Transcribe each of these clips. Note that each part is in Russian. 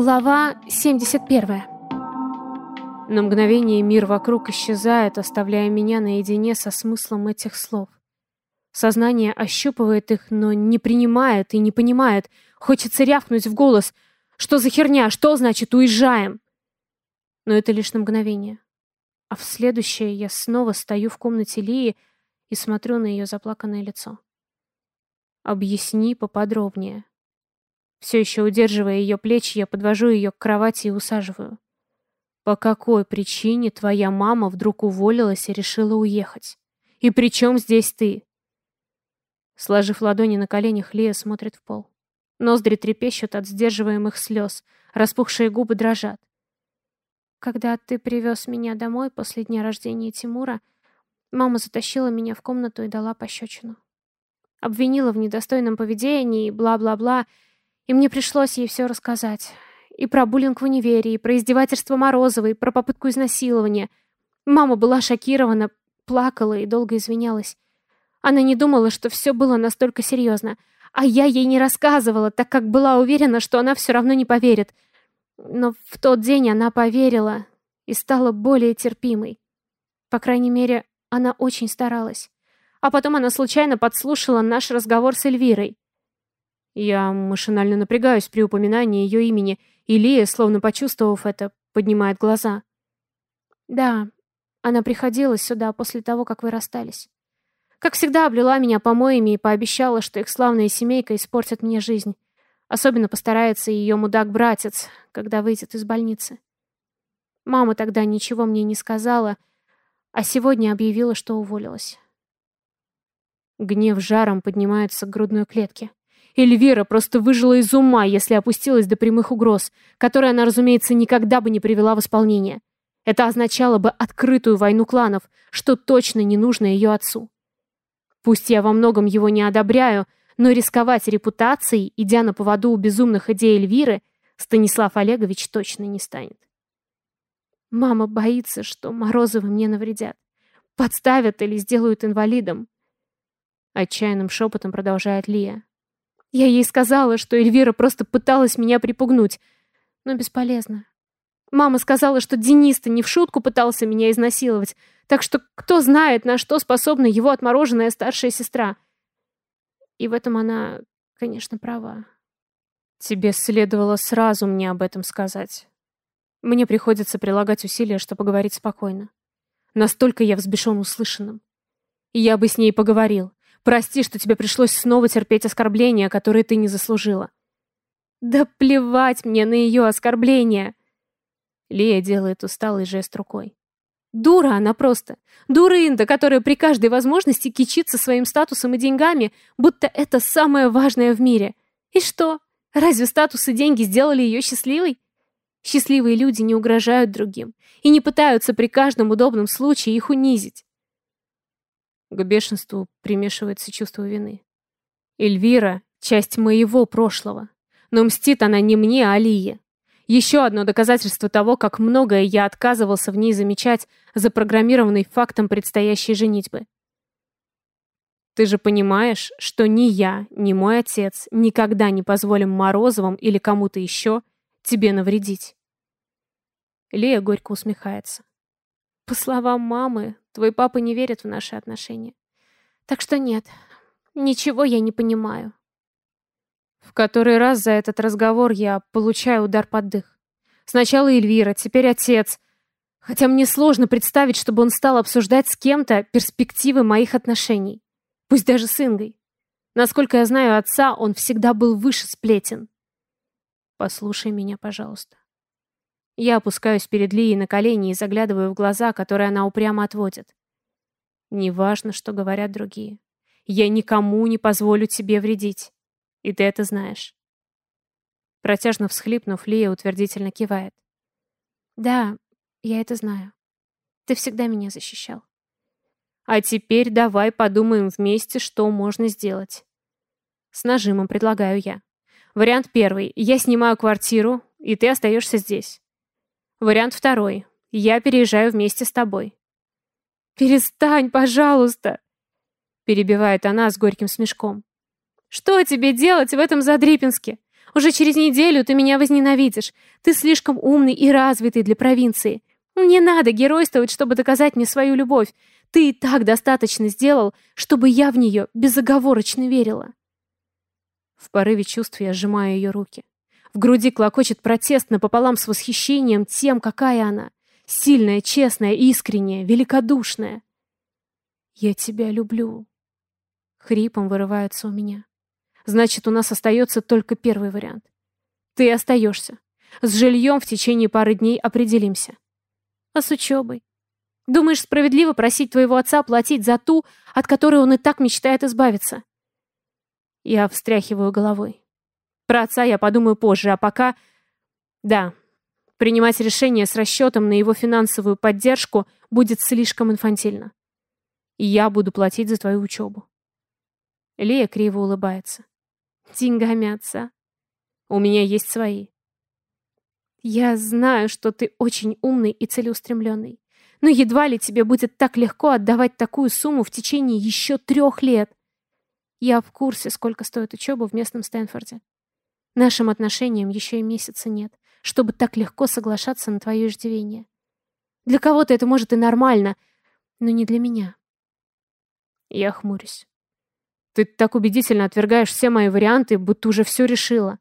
Глава 71. На мгновение мир вокруг исчезает, оставляя меня наедине со смыслом этих слов. Сознание ощупывает их, но не принимает и не понимает. Хочется рявкнуть в голос. Что за херня? Что значит уезжаем? Но это лишь на мгновение. А в следующее я снова стою в комнате Лии и смотрю на ее заплаканное лицо. Объясни поподробнее. Все еще удерживая ее плечи, я подвожу ее к кровати и усаживаю. По какой причине твоя мама вдруг уволилась и решила уехать? И при чем здесь ты? Сложив ладони на коленях, Лия смотрит в пол. Ноздри трепещут от сдерживаемых слез, распухшие губы дрожат. Когда ты привез меня домой после дня рождения Тимура, мама затащила меня в комнату и дала пощечину. Обвинила в недостойном поведении и бла-бла-бла, и мне пришлось ей все рассказать. И про буллинг в универе, и про издевательство Морозовой, и про попытку изнасилования. Мама была шокирована, плакала и долго извинялась. Она не думала, что все было настолько серьезно. А я ей не рассказывала, так как была уверена, что она все равно не поверит. Но в тот день она поверила и стала более терпимой. По крайней мере, она очень старалась. А потом она случайно подслушала наш разговор с Эльвирой. Я машинально напрягаюсь при упоминании ее имени, и Лия, словно почувствовав это, поднимает глаза. «Да, она приходила сюда после того, как вы расстались. Как всегда, облила меня помоями и пообещала, что их славная семейка испортит мне жизнь. Особенно постарается ее мудак-братец, когда выйдет из больницы. Мама тогда ничего мне не сказала, а сегодня объявила, что уволилась». Гнев жаром поднимается к грудной клетке. Эльвира просто выжила из ума, если опустилась до прямых угроз, которые она, разумеется, никогда бы не привела в исполнение. Это означало бы открытую войну кланов, что точно не нужно ее отцу. Пусть я во многом его не одобряю, но рисковать репутацией, идя на поводу у безумных идей Эльвиры, Станислав Олегович точно не станет. Мама боится, что Морозовы мне навредят. Подставят или сделают инвалидом. Отчаянным шепотом продолжает Лия. Я ей сказала, что Эльвира просто пыталась меня припугнуть, но бесполезно. Мама сказала, что Денис-то не в шутку пытался меня изнасиловать, так что кто знает, на что способна его отмороженная старшая сестра. И в этом она, конечно, права. Тебе следовало сразу мне об этом сказать. Мне приходится прилагать усилия, чтобы говорить спокойно. Настолько я взбешен услышанным. Я бы с ней поговорил. Прости, что тебе пришлось снова терпеть оскорбления, которые ты не заслужила. Да плевать мне на ее оскорбления. Лия делает усталый жест рукой. Дура она просто. Дура Инда, которая при каждой возможности кичится своим статусом и деньгами, будто это самое важное в мире. И что? Разве статус и деньги сделали ее счастливой? Счастливые люди не угрожают другим и не пытаются при каждом удобном случае их унизить. К бешенству примешивается чувство вины. Эльвира — часть моего прошлого. Но мстит она не мне, а Алие. Еще одно доказательство того, как многое я отказывался в ней замечать, запрограммированный фактом предстоящей женитьбы. Ты же понимаешь, что ни я, ни мой отец никогда не позволим Морозовым или кому-то еще тебе навредить. Лея горько усмехается. По словам мамы, твой папа не верит в наши отношения. Так что нет, ничего я не понимаю. В который раз за этот разговор я получаю удар под дых. Сначала Эльвира, теперь отец. Хотя мне сложно представить, чтобы он стал обсуждать с кем-то перспективы моих отношений. Пусть даже с Ингой. Насколько я знаю отца, он всегда был выше сплетен. Послушай меня, пожалуйста. Я опускаюсь перед Лией на колени и заглядываю в глаза, которые она упрямо отводит. Неважно, что говорят другие. Я никому не позволю тебе вредить. И ты это знаешь. Протяжно всхлипнув, Лия утвердительно кивает. Да, я это знаю. Ты всегда меня защищал. А теперь давай подумаем вместе, что можно сделать. С нажимом предлагаю я. Вариант первый. Я снимаю квартиру, и ты остаешься здесь. Вариант второй. Я переезжаю вместе с тобой. «Перестань, пожалуйста!» Перебивает она с горьким смешком. «Что тебе делать в этом Задрипинске? Уже через неделю ты меня возненавидишь. Ты слишком умный и развитый для провинции. Не надо геройствовать, чтобы доказать мне свою любовь. Ты и так достаточно сделал, чтобы я в нее безоговорочно верила. В порыве чувств я сжимаю ее руки. В груди клокочет протест напополам с восхищением тем, какая она. Сильная, честная, искренняя, великодушная. «Я тебя люблю». Хрипом вырывается у меня. Значит, у нас остается только первый вариант. Ты остаешься. С жильем в течение пары дней определимся. А с учебой? Думаешь, справедливо просить твоего отца платить за ту, от которой он и так мечтает избавиться? Я встряхиваю головой. Про отца я подумаю позже, а пока... Да, принимать решение с расчетом на его финансовую поддержку будет слишком инфантильно. И я буду платить за твою учебу. Лея криво улыбается. Деньгами отца. У меня есть свои. Я знаю, что ты очень умный и целеустремленный. Но едва ли тебе будет так легко отдавать такую сумму в течение еще трех лет. Я в курсе, сколько стоит учеба в местном Стэнфорде. Нашим отношениям еще и месяца нет, чтобы так легко соглашаться на твое иждивение. Для кого-то это может и нормально, но не для меня. Я хмурюсь. Ты так убедительно отвергаешь все мои варианты, будто уже все решила.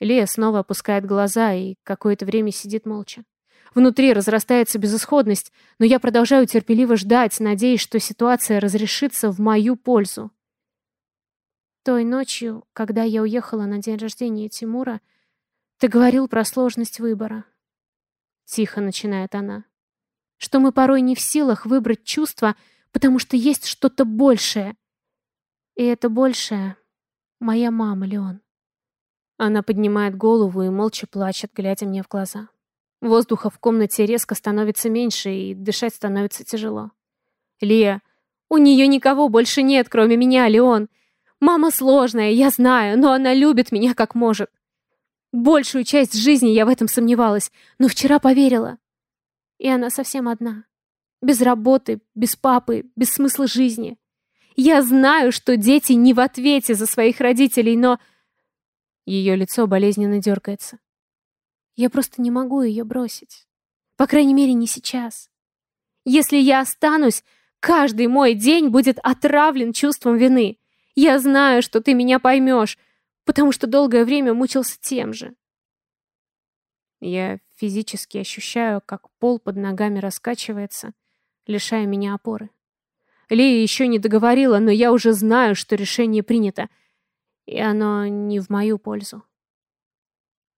Лея снова опускает глаза и какое-то время сидит молча. Внутри разрастается безысходность, но я продолжаю терпеливо ждать, надеясь, что ситуация разрешится в мою пользу. Той ночью, когда я уехала на день рождения Тимура, ты говорил про сложность выбора. Тихо начинает она. Что мы порой не в силах выбрать чувства, потому что есть что-то большее. И это большее — моя мама, Леон. Она поднимает голову и молча плачет, глядя мне в глаза. Воздуха в комнате резко становится меньше, и дышать становится тяжело. «Лия, у нее никого больше нет, кроме меня, Леон. Мама сложная, я знаю, но она любит меня как может. Большую часть жизни я в этом сомневалась, но вчера поверила. И она совсем одна. Без работы, без папы, без смысла жизни. Я знаю, что дети не в ответе за своих родителей, но ее лицо болезненно дергается. Я просто не могу ее бросить. По крайней мере, не сейчас. Если я останусь, каждый мой день будет отравлен чувством вины. Я знаю, что ты меня поймешь, потому что долгое время мучился тем же. Я физически ощущаю, как пол под ногами раскачивается, лишая меня опоры. Лея еще не договорила, но я уже знаю, что решение принято — и оно не в мою пользу.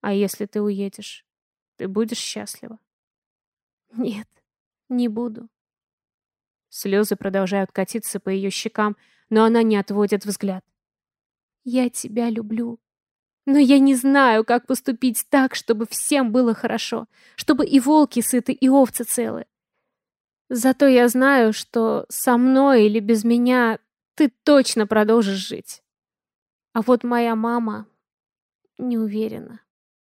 А если ты уедешь, ты будешь счастлива? Нет, не буду. Слезы продолжают катиться по ее щекам, но она не отводит взгляд. Я тебя люблю. Но я не знаю, как поступить так, чтобы всем было хорошо, чтобы и волки сыты, и овцы целы. Зато я знаю, что со мной или без меня ты точно продолжишь жить. А вот моя мама не уверена.